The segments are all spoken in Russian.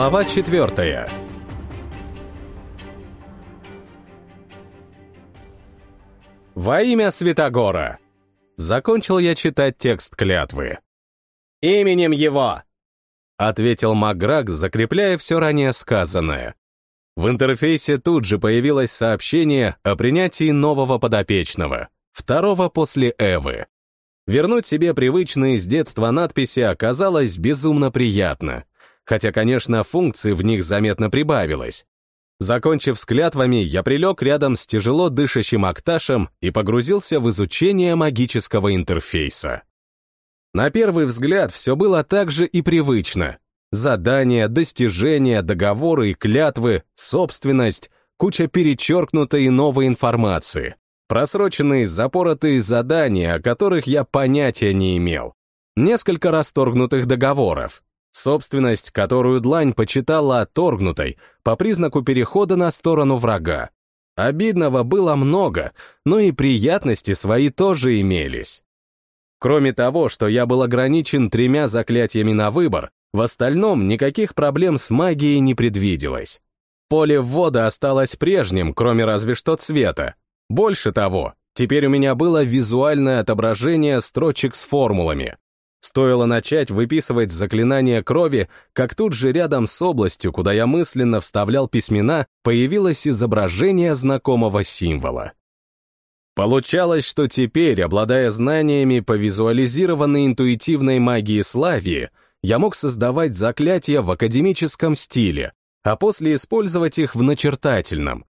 Глава четвертая. Во имя Святогора. Закончил я читать текст клятвы. «Именем его!» — ответил Маграк, закрепляя все ранее сказанное. В интерфейсе тут же появилось сообщение о принятии нового подопечного, второго после Эвы. Вернуть себе привычные с детства надписи оказалось безумно приятно, хотя, конечно, функций в них заметно прибавилось. Закончив с клятвами, я прилег рядом с тяжело дышащим Акташем и погрузился в изучение магического интерфейса. На первый взгляд все было так же и привычно. Задания, достижения, договоры и клятвы, собственность, куча перечеркнутой и новой информации, просроченные запоротые задания, о которых я понятия не имел, несколько расторгнутых договоров, Собственность, которую длань почитала отторгнутой, по признаку перехода на сторону врага. Обидного было много, но и приятности свои тоже имелись. Кроме того, что я был ограничен тремя заклятиями на выбор, в остальном никаких проблем с магией не предвиделось. Поле ввода осталось прежним, кроме разве что цвета. Больше того, теперь у меня было визуальное отображение строчек с формулами, Стоило начать выписывать заклинание крови, как тут же рядом с областью, куда я мысленно вставлял письмена, появилось изображение знакомого символа. Получалось, что теперь, обладая знаниями по визуализированной интуитивной магии Славии, я мог создавать заклятия в академическом стиле, а после использовать их в начертательном.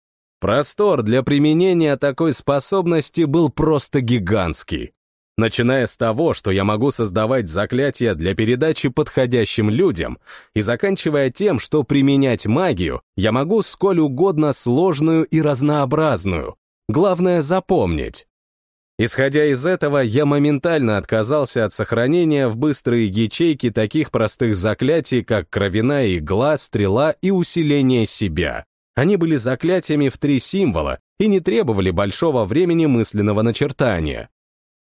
Простор для применения такой способности был просто гигантский начиная с того, что я могу создавать заклятия для передачи подходящим людям, и заканчивая тем, что применять магию я могу сколь угодно сложную и разнообразную. Главное запомнить. Исходя из этого, я моментально отказался от сохранения в быстрые ячейки таких простых заклятий, как кровяная игла, стрела и усиление себя. Они были заклятиями в три символа и не требовали большого времени мысленного начертания.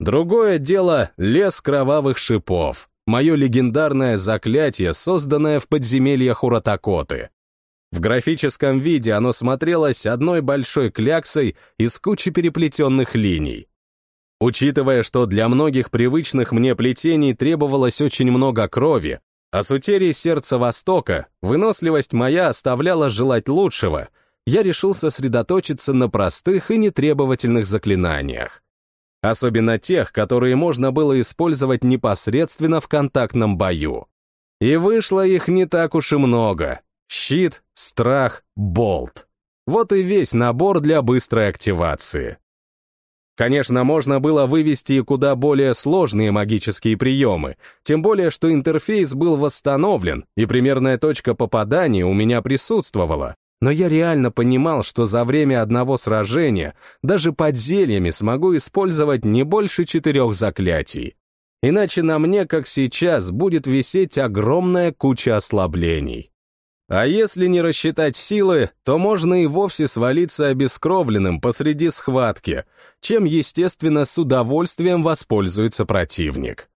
Другое дело — лес кровавых шипов, мое легендарное заклятие, созданное в подземельях Уратакоты. В графическом виде оно смотрелось одной большой кляксой из кучи переплетенных линий. Учитывая, что для многих привычных мне плетений требовалось очень много крови, а с утерей сердца Востока выносливость моя оставляла желать лучшего, я решил сосредоточиться на простых и нетребовательных заклинаниях особенно тех, которые можно было использовать непосредственно в контактном бою. И вышло их не так уж и много. Щит, страх, болт. Вот и весь набор для быстрой активации. Конечно, можно было вывести и куда более сложные магические приемы, тем более, что интерфейс был восстановлен, и примерная точка попадания у меня присутствовала, но я реально понимал, что за время одного сражения даже под зельями смогу использовать не больше четырех заклятий. Иначе на мне, как сейчас, будет висеть огромная куча ослаблений. А если не рассчитать силы, то можно и вовсе свалиться обескровленным посреди схватки, чем, естественно, с удовольствием воспользуется противник.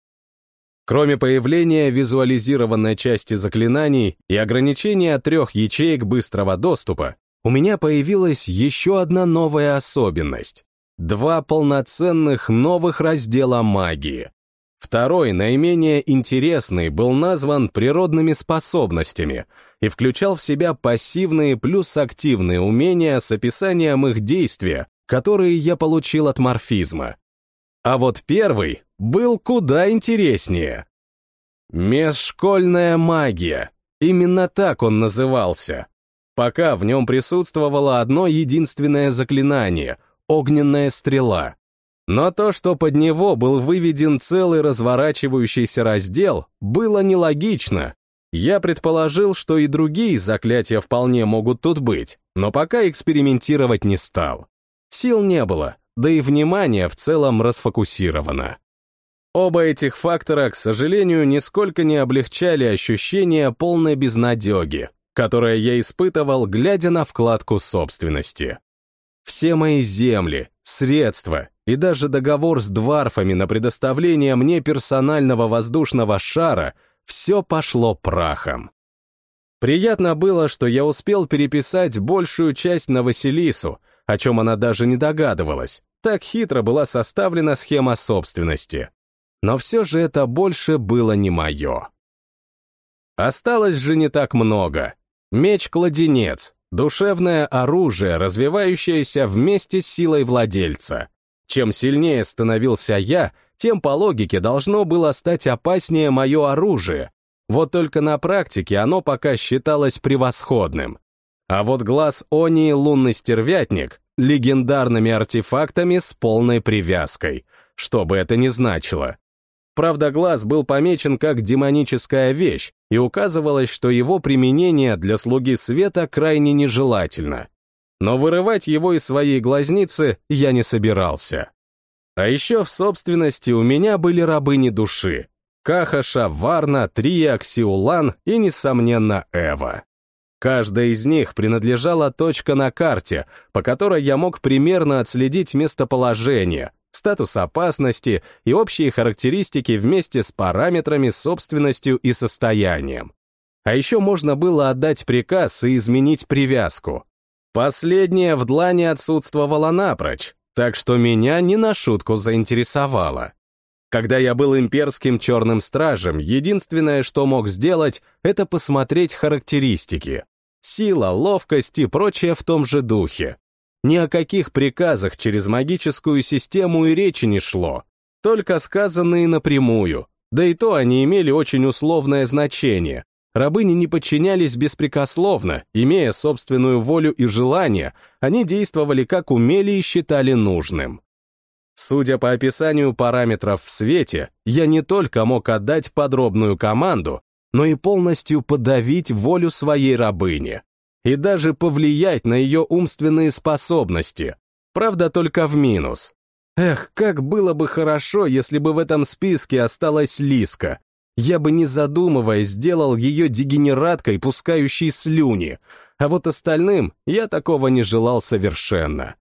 Кроме появления визуализированной части заклинаний и ограничения трех ячеек быстрого доступа, у меня появилась еще одна новая особенность. Два полноценных новых раздела магии. Второй, наименее интересный, был назван природными способностями и включал в себя пассивные плюс активные умения с описанием их действия, которые я получил от морфизма. А вот первый был куда интереснее. Межшкольная магия. Именно так он назывался. Пока в нем присутствовало одно единственное заклинание — огненная стрела. Но то, что под него был выведен целый разворачивающийся раздел, было нелогично. Я предположил, что и другие заклятия вполне могут тут быть, но пока экспериментировать не стал. Сил не было, да и внимание в целом расфокусировано. Оба этих фактора, к сожалению, нисколько не облегчали ощущение полной безнадеги, которое я испытывал, глядя на вкладку собственности. Все мои земли, средства и даже договор с дварфами на предоставление мне персонального воздушного шара все пошло прахом. Приятно было, что я успел переписать большую часть на Василису, о чем она даже не догадывалась. Так хитро была составлена схема собственности. Но все же это больше было не мое. Осталось же не так много. Меч-кладенец, душевное оружие, развивающееся вместе с силой владельца. Чем сильнее становился я, тем по логике должно было стать опаснее мое оружие. Вот только на практике оно пока считалось превосходным. А вот глаз Они лунный стервятник легендарными артефактами с полной привязкой, что бы это ни значило. Правда, глаз был помечен как демоническая вещь, и указывалось, что его применение для слуги света крайне нежелательно. Но вырывать его из своей глазницы я не собирался. А еще в собственности у меня были рабыни души. Кахаша, Варна, Трия, Ксиулан и, несомненно, Эва. Каждая из них принадлежала точка на карте, по которой я мог примерно отследить местоположение, статус опасности и общие характеристики вместе с параметрами, собственностью и состоянием. А еще можно было отдать приказ и изменить привязку. Последнее в длани отсутствовало напрочь, так что меня не на шутку заинтересовало. Когда я был имперским черным стражем, единственное, что мог сделать, это посмотреть характеристики. Сила, ловкость и прочее в том же духе. Ни о каких приказах через магическую систему и речи не шло, только сказанные напрямую, да и то они имели очень условное значение. Рабыни не подчинялись беспрекословно, имея собственную волю и желание, они действовали как умели и считали нужным. Судя по описанию параметров в свете, я не только мог отдать подробную команду, но и полностью подавить волю своей рабыни и даже повлиять на ее умственные способности. Правда, только в минус. Эх, как было бы хорошо, если бы в этом списке осталась Лиска. Я бы, не задумываясь, сделал ее дегенераткой, пускающей слюни, а вот остальным я такого не желал совершенно.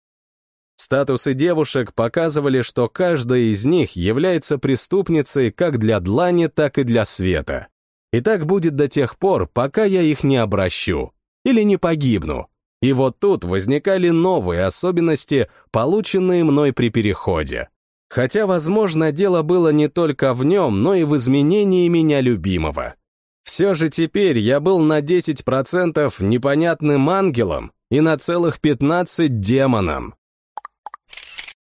Статусы девушек показывали, что каждая из них является преступницей как для длани, так и для света. И так будет до тех пор, пока я их не обращу или не погибну. И вот тут возникали новые особенности, полученные мной при переходе. Хотя, возможно, дело было не только в нем, но и в изменении меня любимого. Все же теперь я был на 10% непонятным ангелом и на целых 15 демоном.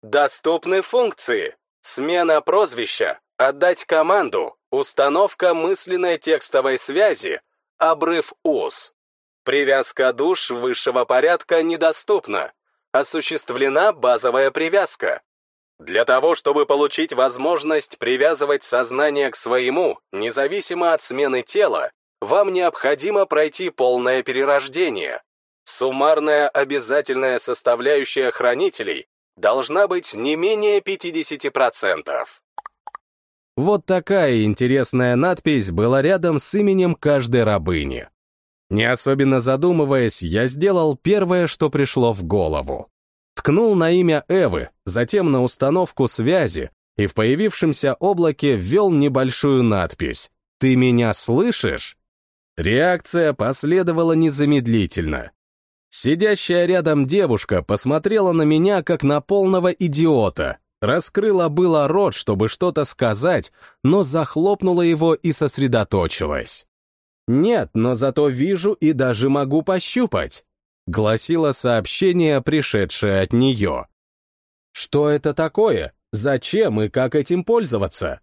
Доступны функции. Смена прозвища, отдать команду, установка мысленной текстовой связи, обрыв уз. Привязка душ высшего порядка недоступна. Осуществлена базовая привязка. Для того, чтобы получить возможность привязывать сознание к своему, независимо от смены тела, вам необходимо пройти полное перерождение. Суммарная обязательная составляющая хранителей должна быть не менее 50%. Вот такая интересная надпись была рядом с именем каждой рабыни. Не особенно задумываясь, я сделал первое, что пришло в голову. Ткнул на имя Эвы, затем на установку связи, и в появившемся облаке ввел небольшую надпись «Ты меня слышишь?». Реакция последовала незамедлительно. Сидящая рядом девушка посмотрела на меня, как на полного идиота, раскрыла было рот, чтобы что-то сказать, но захлопнула его и сосредоточилась. «Нет, но зато вижу и даже могу пощупать», — гласило сообщение, пришедшее от нее. «Что это такое? Зачем и как этим пользоваться?»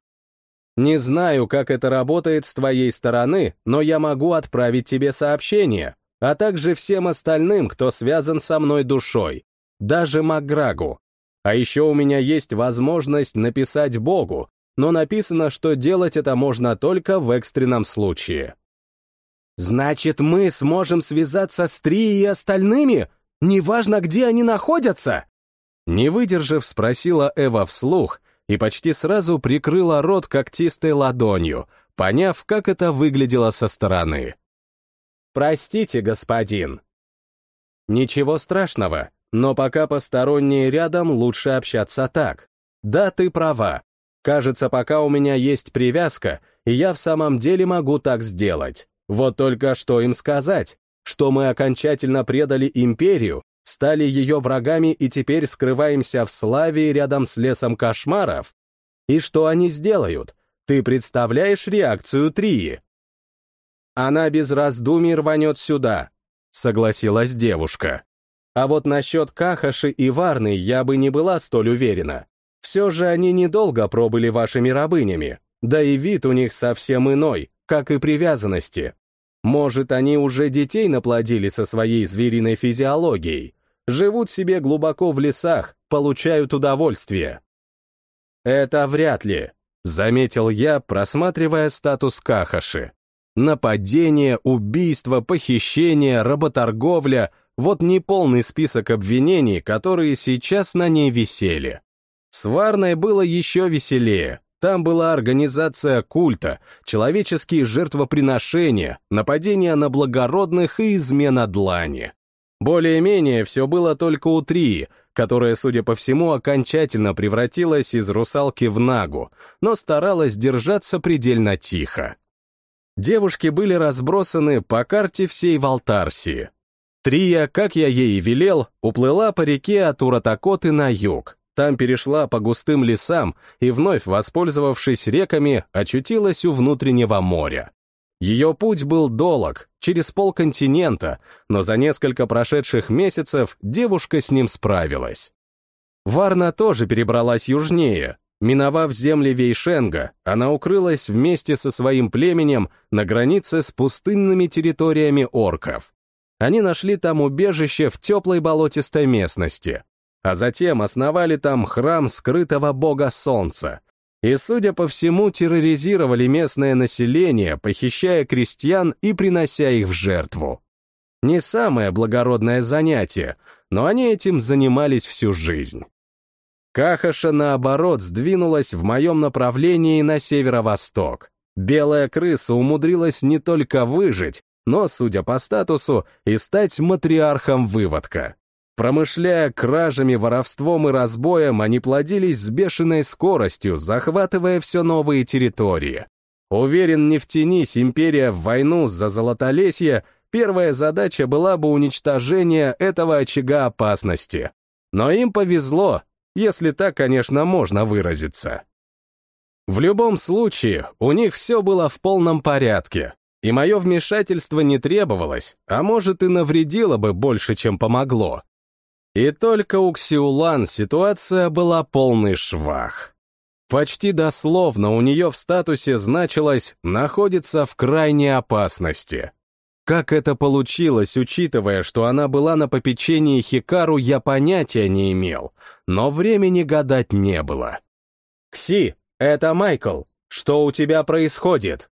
«Не знаю, как это работает с твоей стороны, но я могу отправить тебе сообщение, а также всем остальным, кто связан со мной душой, даже Макграгу. А еще у меня есть возможность написать Богу, но написано, что делать это можно только в экстренном случае. «Значит, мы сможем связаться с Три и остальными? Неважно, где они находятся?» Не выдержав, спросила Эва вслух и почти сразу прикрыла рот когтистой ладонью, поняв, как это выглядело со стороны. «Простите, господин». «Ничего страшного, но пока посторонние рядом, лучше общаться так. Да, ты права. Кажется, пока у меня есть привязка, и я в самом деле могу так сделать. Вот только что им сказать, что мы окончательно предали империю, стали ее врагами и теперь скрываемся в славе рядом с лесом кошмаров? И что они сделают? Ты представляешь реакцию Трии? Она без раздумий рванет сюда, согласилась девушка. А вот насчет Кахаши и Варны я бы не была столь уверена. Все же они недолго пробыли вашими рабынями, да и вид у них совсем иной, как и привязанности. Может, они уже детей наплодили со своей звериной физиологией, живут себе глубоко в лесах, получают удовольствие. Это вряд ли, заметил я, просматривая статус Кахаши. Нападение, убийство, похищение, работорговля — вот неполный список обвинений, которые сейчас на ней висели. С Варной было еще веселее. Там была организация культа, человеческие жертвоприношения, нападения на благородных и измена длани. Более-менее все было только у Трии, которая, судя по всему, окончательно превратилась из русалки в нагу, но старалась держаться предельно тихо. Девушки были разбросаны по карте всей Валтарсии. Трия, как я ей и велел, уплыла по реке от Уратакоты на юг, там перешла по густым лесам и, вновь воспользовавшись реками, очутилась у внутреннего моря. Ее путь был долог, через полконтинента, но за несколько прошедших месяцев девушка с ним справилась. Варна тоже перебралась южнее. Миновав земли Вейшенга, она укрылась вместе со своим племенем на границе с пустынными территориями орков. Они нашли там убежище в теплой болотистой местности а затем основали там храм скрытого бога солнца. И, судя по всему, терроризировали местное население, похищая крестьян и принося их в жертву. Не самое благородное занятие, но они этим занимались всю жизнь. Кахаша, наоборот, сдвинулась в моем направлении на северо-восток. Белая крыса умудрилась не только выжить, но, судя по статусу, и стать матриархом выводка. Промышляя кражами, воровством и разбоем, они плодились с бешеной скоростью, захватывая все новые территории. Уверен, не втянись империя в войну за Золотолесье, первая задача была бы уничтожение этого очага опасности. Но им повезло, если так, конечно, можно выразиться. В любом случае, у них все было в полном порядке, и мое вмешательство не требовалось, а может и навредило бы больше, чем помогло. И только у Ксиулан ситуация была полный швах. Почти дословно у нее в статусе значилось «находится в крайней опасности». Как это получилось, учитывая, что она была на попечении Хикару, я понятия не имел, но времени гадать не было. «Кси, это Майкл. Что у тебя происходит?»